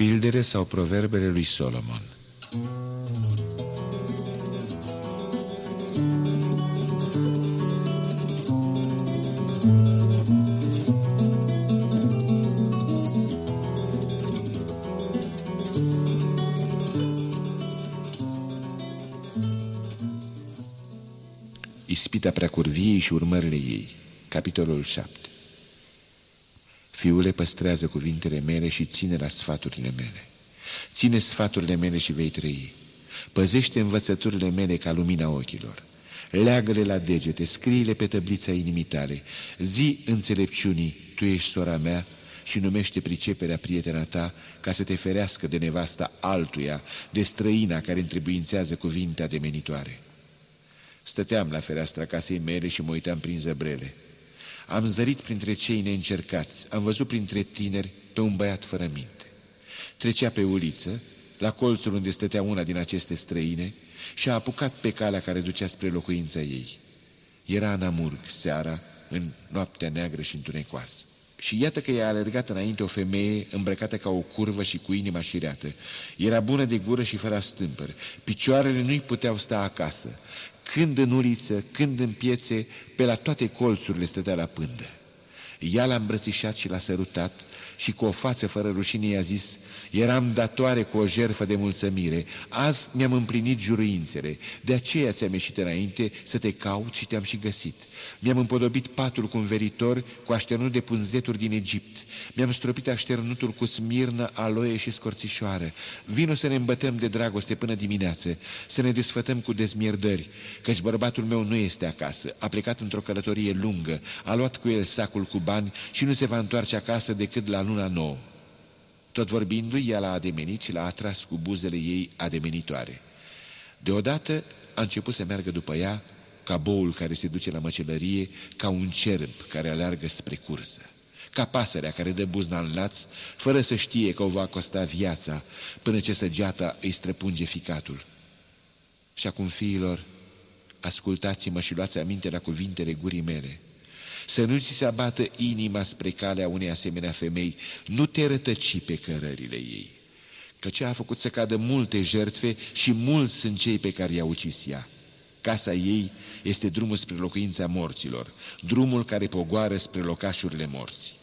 Pildă sau proverbele lui Solomon. Ispita preacurviei și urmările ei. Capitolul 7 Fiule, păstrează cuvintele mele și ține la sfaturile mele. Ține sfaturile mele și vei trăi. Păzește învățăturile mele ca lumina ochilor. Leagă-le la degete, scrie-le pe tăblița inimii tale. Zi înțelepciunii, tu ești sora mea și numește priceperea prietena ta ca să te ferească de nevasta altuia, de străina care întrebuințează cuvinte ademenitoare. Stăteam la fereastra casei mele și mă uitam prin zăbrele. Am zărit printre cei neîncercați, am văzut printre tineri pe un băiat fără minte. Trecea pe uliță, la colțul unde stătea una din aceste străine, și a apucat pe calea care ducea spre locuința ei. Era în amurg seara, în noaptea neagră și întunecoasă. Și iată că i-a alergat înainte o femeie îmbrăcată ca o curvă și cu inima șireată. Era bună de gură și fără stâmpări. Picioarele nu-i puteau sta acasă când în uliță, când în piețe, pe la toate colțurile stătea la pândă. Ea l-a îmbrățișat și l-a sărutat și cu o față fără rușine i-a zis, Eram datoare cu o jerfă de mulțămire, azi mi-am împlinit juruințele, de aceea ți-am ieșit înainte să te caut și te-am și găsit. Mi-am împodobit patul cu un veritor, cu așternut de pânzeturi din Egipt. Mi-am stropit așternutul cu smirnă, aloe și scorțișoară. Vino să ne îmbătăm de dragoste până dimineață, să ne desfătăm cu dezmierdări, căci bărbatul meu nu este acasă, a plecat într-o călătorie lungă, a luat cu el sacul cu bani și nu se va întoarce acasă decât la luna nouă. Tot vorbindu-i, ea l-a ademenit și l-a atras cu buzele ei ademenitoare. Deodată a început să meargă după ea, ca boul care se duce la măcelărie, ca un cerb care aleargă spre cursă, ca pasărea care dă buzna în laț, fără să știe că o va costa viața, până ce săgeata îi străpunge ficatul. Și acum, fiilor, ascultați-mă și luați aminte la cuvintele gurii mele – să nu ți se abată inima spre calea unei asemenea femei, nu te rătăci pe cărările ei, căci a făcut să cadă multe jertfe și mulți sunt cei pe care i-a ucis ea. Casa ei este drumul spre locuința morților, drumul care pogoară spre locașurile morții.